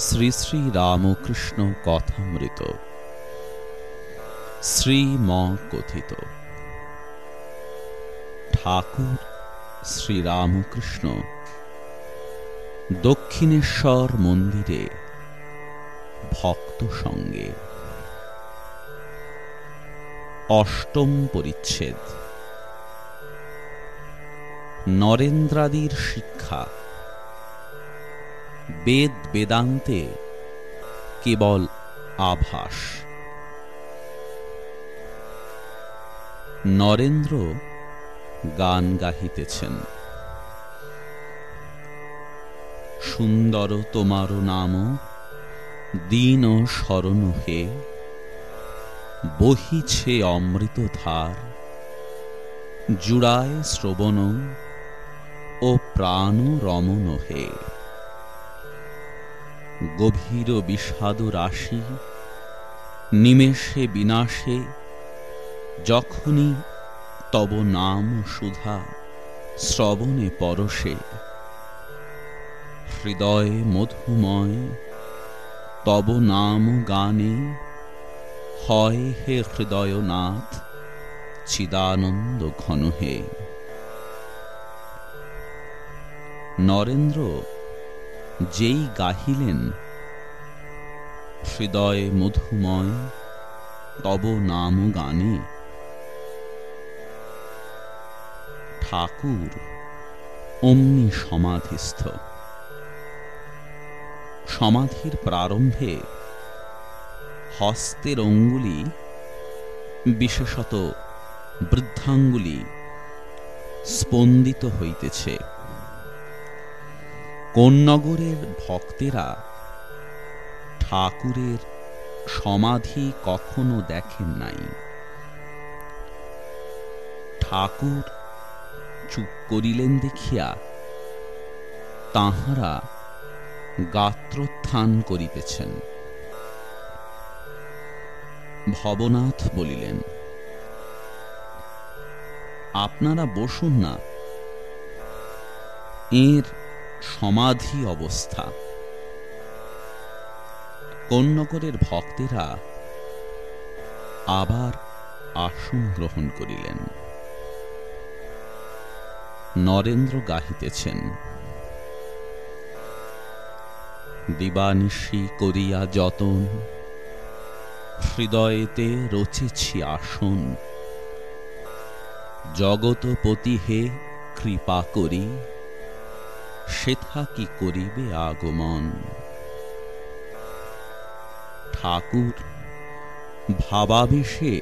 শ্রী শ্রী রামকৃষ্ণ কথামৃত। শ্রীম কথিত ঠাকুর শ্রীরামকৃষ্ণ দক্ষিণেশ্বর মন্দিরে ভক্ত সঙ্গে। অষ্টম পরিচ্ছেদ। নরেন্দ্রাদির শিক্ষা। বেদ বেদান্তে কেবল আভাস। নরেন্দ্র গান গাহিতেছেন। সুন্দর তোমার নাম, দীন স্মরণ হে, বহিছে অমৃত ধার, জুড়ায় শ্রবণ ও প্রাণ রমণ হে। গভীর বিষাদ রাশি, নিমেষে বিনাশে, যখনই তব নাম সুধা শ্রবণে পরশে। হৃদয় মধুময়, তব নাম গানে, হয় হে হৃদয়নাথ চিদানন্দ ঘন হে নরেন্দ্র যেই গাহিলেন, হৃদয় মধুময়, তব নাম গানে। ঠাকুর অমনি সমাধিস্থ। সমাধির প্রারম্ভে হস্তের অঙ্গুলি, বিশেষত বৃদ্ধাঙ্গুলি স্পন্দিত হইতেছে। কোন্নগরের ভক্তেরা ঠাকুরের সমাধি কখনো দেখেন নাই। ঠাকুর চুপ করিলেন দেখিয়া তাহারা গাত্রোত্থান করিতেছেন। ভবনাথ বলিলেন, আপনারা বসুন না। এর সমাধি অবস্থা। কন্যকরের ভক্তেরা আবার আসন গ্রহণ করিলেন। নরেন্দ্র গাহিতেছেন, দিবানিশি করিয়া যতন, হৃদয়েতে রচেছি আসন। জগতপতি হে, কৃপা করি সেথা কি করিবে আগমন? ঠাকুর ভাবাবেশে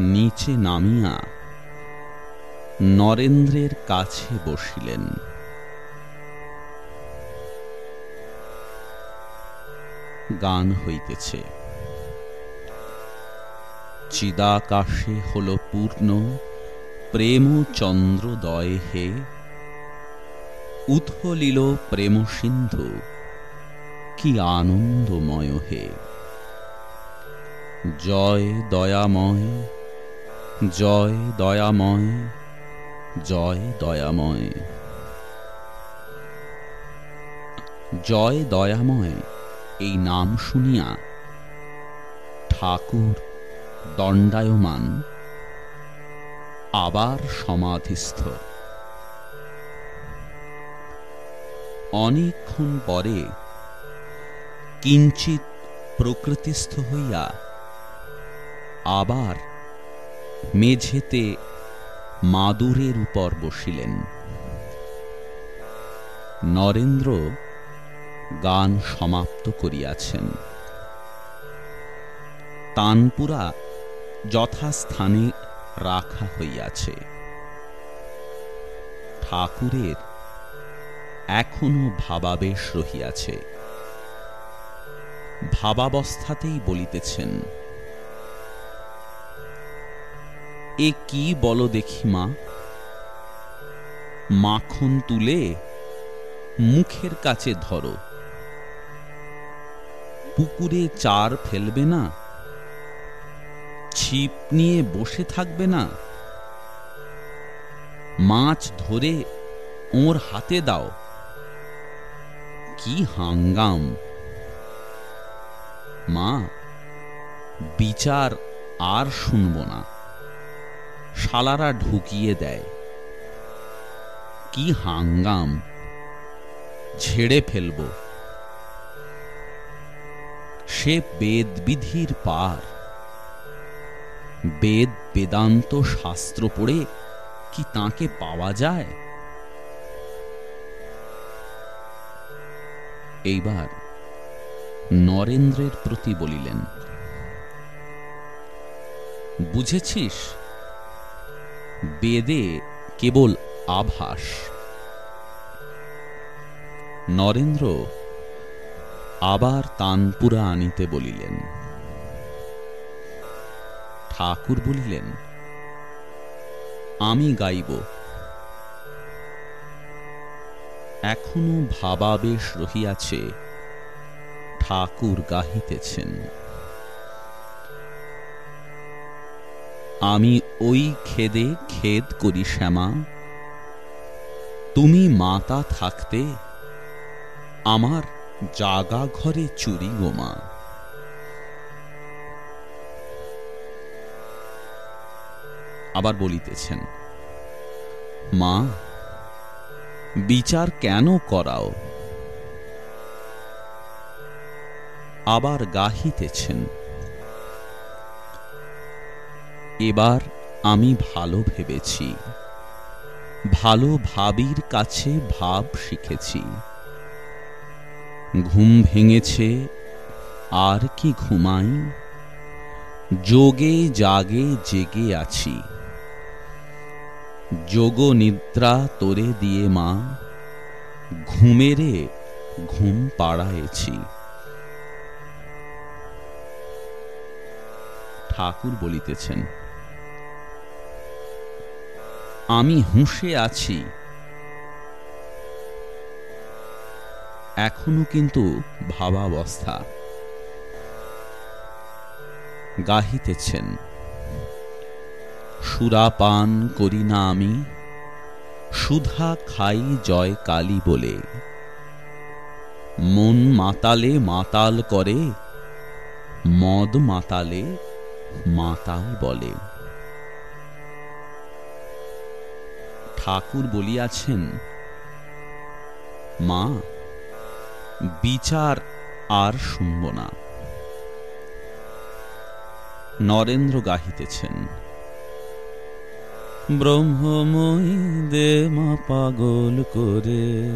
নিচে নামিয়া নরেন্দ্রের কাছে বসিলেন। গান হইতেছে। চিদাকাশে হল পূর্ণ প্রেম চন্দ্রদয় হে। উথলিল প্রেম সিন্ধু কি আনন্দময় হে। জয় দয়াময় জয় দয়াময় জয় দয়াময়। জয় দয়াময়, এই নাম শুনিয়া ঠাকুর দণ্ডায়মান, আবার সমাধিস্থ। অনেকক্ষণ পরে কিঞ্চিত প্রকৃতিস্থ হইয়া আবার মেঝেতে মাদুরের উপর বসিলেন। নরেন্দ্র গান সমাপ্ত করিয়াছেন। তানপুরা যথাস্থানে রাখা হইয়াছে। ঠাকুরের এখনও ভাবাবেশ রহিয়াছে। ভাবাবস্থাতেই বলিতেছেন, এ কি বলো দেখি মা? মাখন তুলে মুখের কাছে ধরো। পুকুরে চার ফেলবে না? ছিপ নিয়ে বসে থাকবে না? মাছ ধরে ওর হাতে দাও। কি হাঙ্গাম? মা, বিচার আর শুনব না। শালারা ঢুকিয়ে দেয়। কি হাঙ্গাম? ঝেড়ে ফেলব। সে বেদবিধির পার। বেদ বেদান্ত শাস্ত্র পড়ে কি তাকে পাওয়া যায়? এইবার নরেন্দ্রের প্রতি বলিলেন, বুঝেছিস, বেদে কেবল আভাস। নরেন্দ্র আবার তানপুরা আনিতে বলিলেন, ঠাকুর বলিলেন, আমি গাইব এখনও ভাবাবেশ রহিয়াছে, ঠাকুর গাহিতেছেন। আমি ওই খেদে খেদ করি শ্যামা, তুমি মাতা থাকতে আমার জাগা ঘরে চুরি গোমা আবার বলিতেছেন, মা বিচার কেন করাও? আবার গাহিতেছেন। এবার আমি ভালো ভেবেছি। ভালো ভাবির কাছে ভাব শিখেছি। ঘুম ভেঙেছে, আর কি ঘুমাই? যোগে, জাগে, জেগে আছি। যোগ নিদ্রা তোরে দিয়ে মা, ঘুমেরে ঘুম পাড়ায়েছি। ঠাকুর বলিতেছেন, আমি হুঁশে আছি। এখনও কিন্তু ভাবাবস্থা। গাহিতেছেন সুরাপান করি না আমি, সুধা খাই জয় কালী বলে। মন মাতালে মাতাল করে, মদ মাতালে মাতাল বলে। ঠাকুর বলিয়াছেন, মা, বিচার আর শুনব না। নরেন্দ্র গাহিতেছেন ব্রহ্মময়ী দে মা পাগল করে।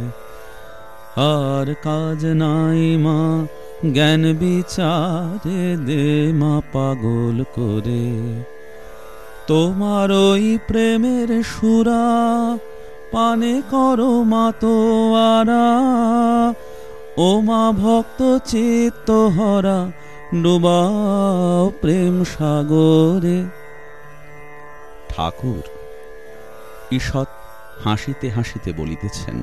আর কাজ নাই মা, জ্ঞান বিচারে দে মা পাগল করে। তোমার ওই প্রেমের সুরা পানে করো মাতো আরা ও মা ভক্ত চিত্ত হরা, ডুবাও প্রেম সাগরে। ঠাকুর ঈষৎ হাসিতে হাসিতে বলিতেছেন,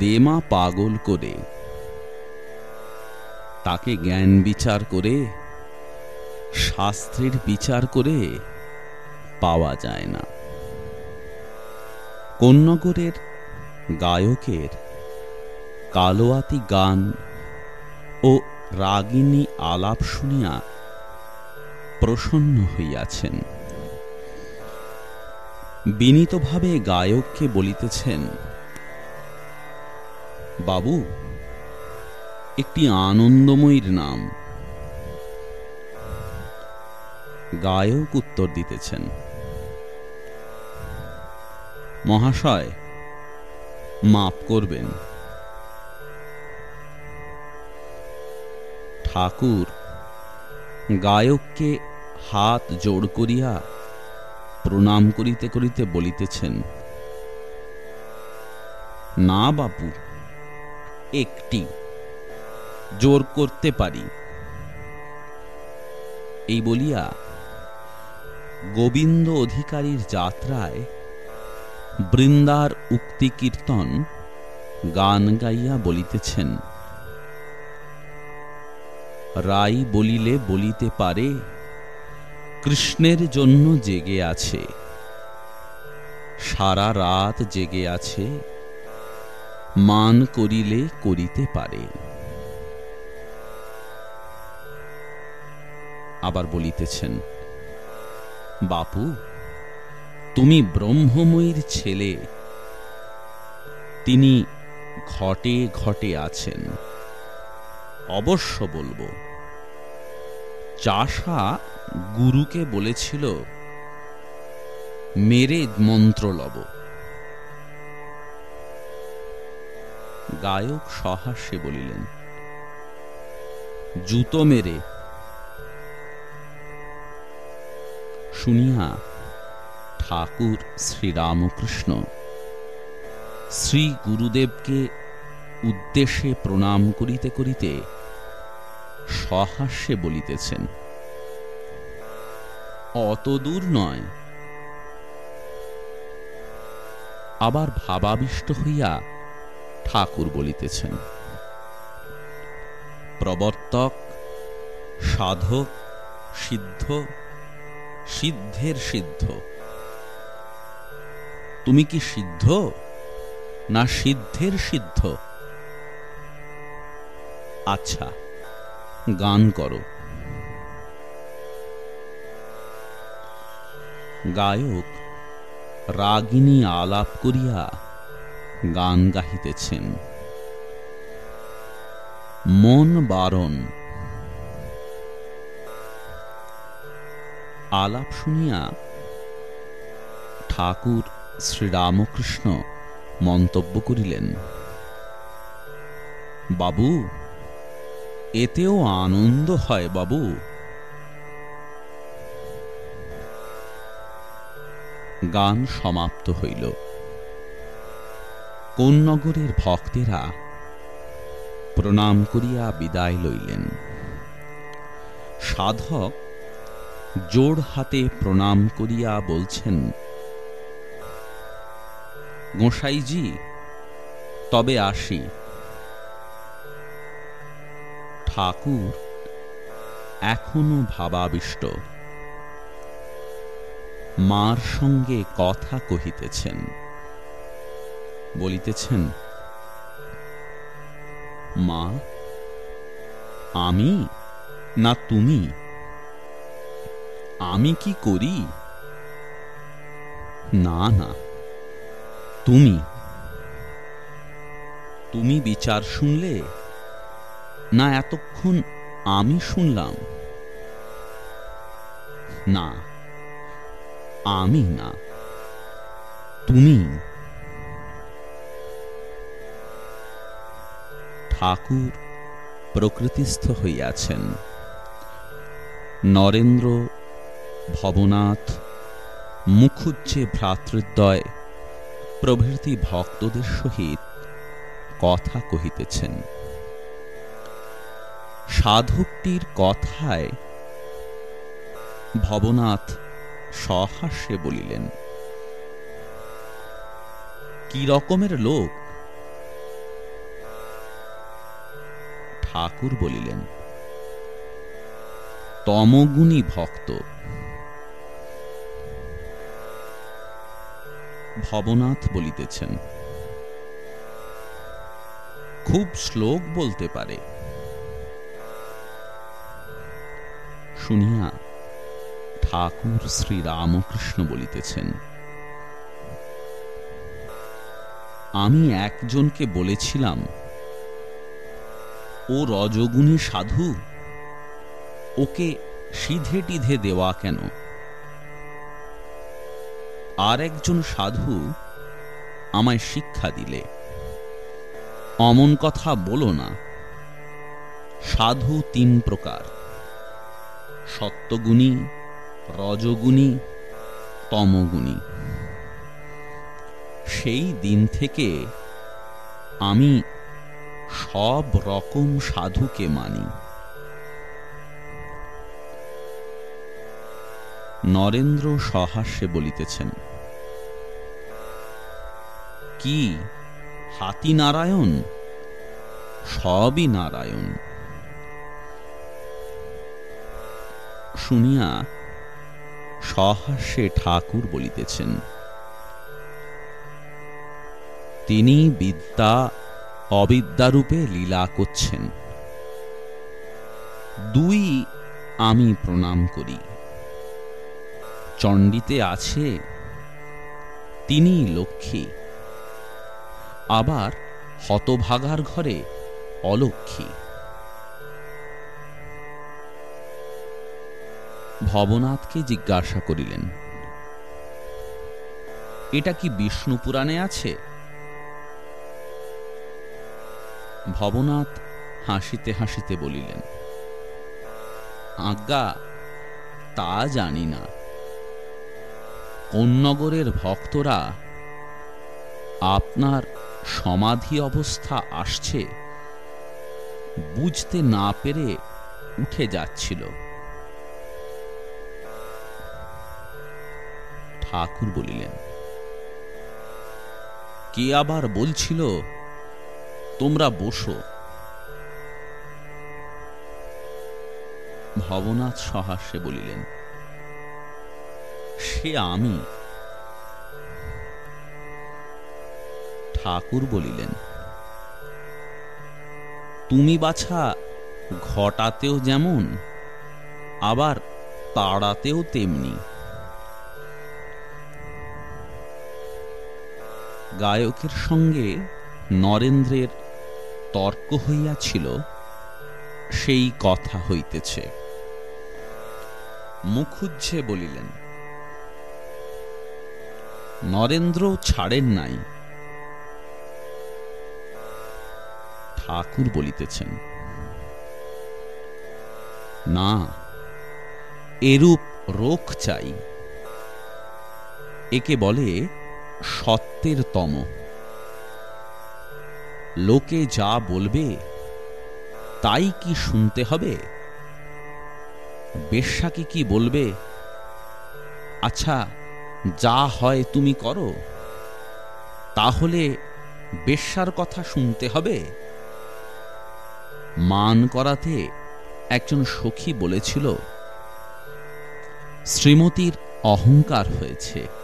দেমা পাগল করে, তাকে জ্ঞান বিচার করে, শাস্ত্রের বিচার করে পাওয়া যায় না। কন্যগরের গায়কের কালোয়াতি গান ও রাগিনী আলাপ শুনিয়া প্রসন্ন হইয়াছেন। বিনীতভাবে গায়ককে বলিতেছেন, বাবু, একটি আনন্দময়ীর নাম। গায়ক উত্তর দিতেছেন, মহাশয়, মাপ করবেন। ঠাকুর গায়ককে হাত জোড় করিয়া প্রণাম করিতে করিতে বলিতেছেন, না বাপু, একটি জোর করতে পারি। এই বলিয়া গোবিন্দ অধিকারীর যাত্রায় বৃন্দার উক্তি কীর্তন গান গাইয়া বলিতেছেন রাই বলিলে বলিতে পারে কৃষ্ণের জন্য জেগে আছে। সারা রাত জেগে আছে। মান করিলে করিতে পারে। আবার বলিতেছেন, বাপু, তুমি ব্রহ্মময়ীর ছেলে। তিনি ঘটে ঘটে আছেন। অবশ্য বলব, চাষা গুরুকে বলেছিল, মেরে মন্ত্র লব। গায়ক সহাস্যে বলিলেন, জুতো মেরে। শুনিয়া ঠাকুর শ্রীরামকৃষ্ণ শ্রী গুরুদেবকে উদ্দেশ্যে প্রণাম করিতে করিতে সহাস্যে বলিতেছেন অত দূর নয়। আবার ভাবাবিষ্ট হইয়া ঠাকুর বলিতেছেন, প্রবর্তক, সাধক, সিদ্ধ, সিদ্ধের সিদ্ধ। তুমি কি সিদ্ধ না সিদ্ধের সিদ্ধ? আচ্ছা গান করো। গায়ক রাগিনী আলাপ করিয়া গান গাহিতেছেন। মন বারণ। আলাপ শুনিয়া ঠাকুর শ্রীরামকৃষ্ণ মন্তব্য করিলেন, বাবু, এতেও আনন্দ হয় বাবু। গান সমাপ্ত হইল। কোন নগরের ভক্তেরা প্রণাম করিয়া বিদায় লইলেন। সাধক জোড় হাতে প্রণাম করিয়া বলছেন, গোসাইজি, তবে আসি। ঠাকুর এখনও ভাবাবিষ্ট। মার সঙ্গে কথা কহিতেছেন। বলিতেছেন, মা, আমি না তুমি? আমি কি করি? না না, তুমি। তুমি বিচার শুনলে না এতক্ষণ আমি শুনলাম। না আমি না তুমি ঠাকুর প্রকৃতিস্থ হইয়াছেন। নরেন্দ্র ভবনাথ মুখুজ্জে ভ্রাতৃদ্বয় প্রভৃতি ভক্তদের সহিত কথা কহিতেছেন। সাধকটির কথায় ভবনাথ সহাস্যে বলিলেন, কি রকমের লোক? ঠাকুর বলিলেন, তমগুণী ভক্ত। ভবনাথ বলিতেছেন, খুব শ্লোক বলতে পারে। শুনিয়া ঠাকুর শ্রী রামকৃষ্ণ বলিতেছেন, আমি একজনকে বলেছিলাম, ও রজগুণী সাধু, ওকে সিধে টিধে দেওয়া কেন? আর একজন সাধু আমায় শিক্ষা দিলে, অমন কথা বলো না, সাধু তিন প্রকার, সত্যগুণী রজগুণী, তমগুণী। সেই দিন থেকে আমি সব রকম সাধুকে মানি। নরেন্দ্র সহাস্যে বলিতেছেন, কি, হাতি নারায়ণ? সবই নারায়ণ। শুনিয়া সহাস্যে ঠাকুর বলিতেছেন। তিনি বিদ্যা অবিদ্যারূপে লীলা করছেন। দুই আমি প্রণাম করি। চণ্ডীতে আছে তিনি লক্ষ্মী। আবার হতভাগার ঘরে অলক্ষ্মী। ভবনাথকে জিজ্ঞাসা করিলেন, এটা কি বিষ্ণু পুরাণে আছে? ভবনাথ হাসিতে হাসিতে বলিলেন, আজ্ঞা, তা জানি না। কোন নগরের ভক্তরা আপনার সমাধি অবস্থা আসছে, বুঝতে না পেরে উঠে যাচ্ছিল। ঠাকুর বলিলেন, কে আবার বলছিল, তোমরা বসো। ভবনাথ সহাস্যে বলিলেন, সে আমি। ঠাকুর বলিলেন, তুমি বাছা, ঘটাতেও যেমন, আবার তাড়াতেও তেমনি। গায়কের সঙ্গে নরেন্দ্রের তর্ক হইয়াছিল, সেই কথা হইতেছে। মুখুজ্জে বলিলেন নরেন্দ্র ছাড়েন নাই। ঠাকুর বলিতেছেন, না, এরূপ রোখ চাই। একে বলে সত্যের তম লোকে যা বলবে, তাই কি শুনতে হবে? বেশ্যাকে কি বলবে? আচ্ছা যা হয় তুমি করো। তাহলে বেশ্যার কথা শুনতে হবে? মান করাতে একজন সখী বলেছিল, শ্রীমতীর অহংকার হয়েছে।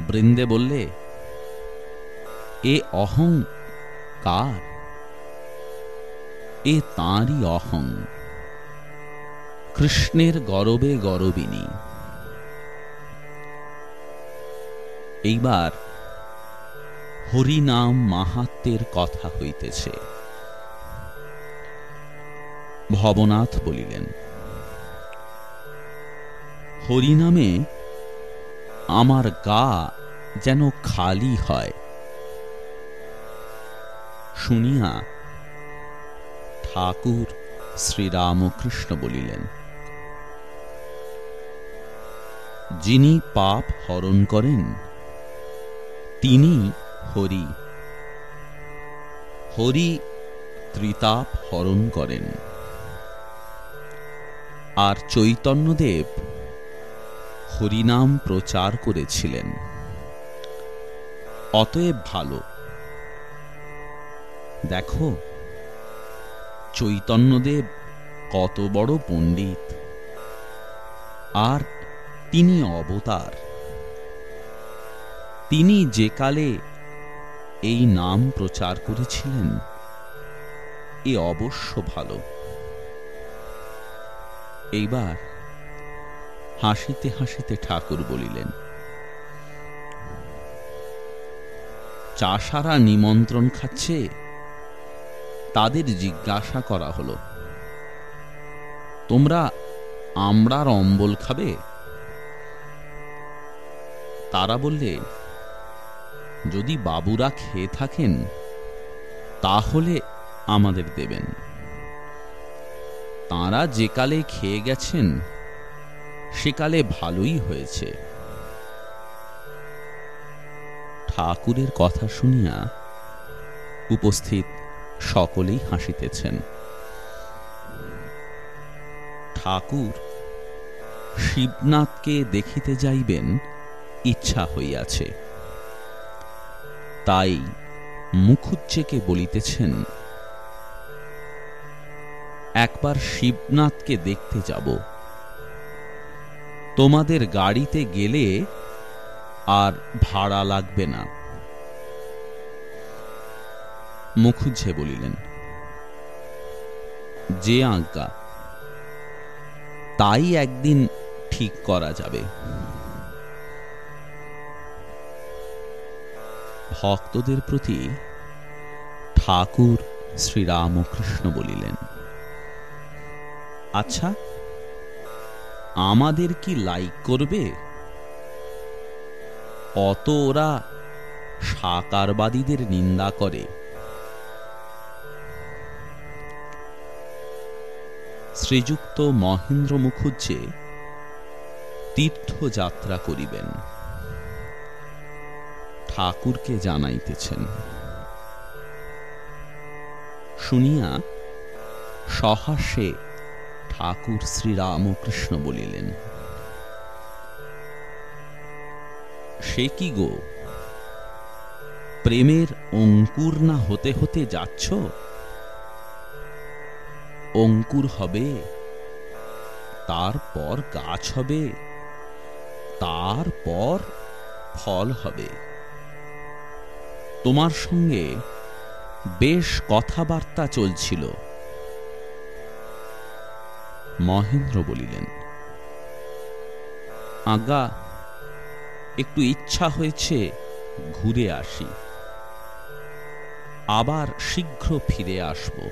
বৃন্দে বললে, এ অহং কার? এ তাঁরই অহং। কৃষ্ণের গরবে গরবিনী। এইবার হরিনাম মাহাত্মের কথা হইতেছে। ভবনাথ বলিলেন, হরিনামে আমার গা যেন খালি হয়। শুনিয়া ঠাকুর শ্রীরামকৃষ্ণ বলিলেন, যিনি পাপ হরণ করেন, তিনি হরি। হরি ত্রিতাপ হরণ করেন। আর চৈতন্যদেব হরিনাম প্রচার করেছিলেন। অতএব ভালো। দেখো, চৈতন্যদেব কত বড় পণ্ডিত। আর তিনি অবতার। তিনি যে কালে এই নাম প্রচার করেছিলেন, এ অবশ্য ভালো। এইবার হাসিতে হাসিতে ঠাকুর বলিলেন, চাষারা নিমন্ত্রণ খাচ্ছে, তাদের জিজ্ঞাসা করা হলো, তোমরা আমরার অম্বল খাবে? তারা বললে, যদি বাবুরা খেয়ে থাকেন, তাহলে আমাদের দেবেন। তাঁরা যে কালে খেয়ে গেছেন সেকালে ভালোই হয়েছে। ঠাকুরের কথা শুনিয়া উপস্থিত সকলেই হাসিতেছেন। ঠাকুর শিবনাথকে দেখিতে যাইবেন, ইচ্ছা হইয়াছে। তাই মুখুজ্জেকে বলিতেছেন, একবার শিবনাথকে দেখতে যাব। তোমাদের গাড়িতে গেলে আর ভাড়া লাগবে না। মুখুজ্জে বলিলেন, যে আজ্ঞা, তাই একদিন ঠিক করা যাবে। ভক্তদের প্রতি ঠাকুর শ্রীরামকৃষ্ণ বলিলেন আচ্ছা আমাদের কি লাইক করবে? অত ওরা সাকারবাদীদের নিন্দা করে। শ্রীযুক্ত মহেন্দ্র মুখুজ্জে তীর্থযাত্রা করিবেন। ঠাকুরকে জানাইতেছেন। শুনিয়া সহাস্যে ঠাকুর শ্রীরামকৃষ্ণ বলিলেন, সে কি গো? প্রেমের অঙ্কুর না হতে হতে যাচ্ছ? অঙ্কুর হবে, তারপর গাছ হবে, তারপর ফল হবে। তোমার সঙ্গে বেশ কথাবার্তা চলছিল। মহেন্দ্র বলিলেন আগা একটু ইচ্ছা হয়েছে ঘুরে আসি। আবার শীঘ্র ফিরে আসব।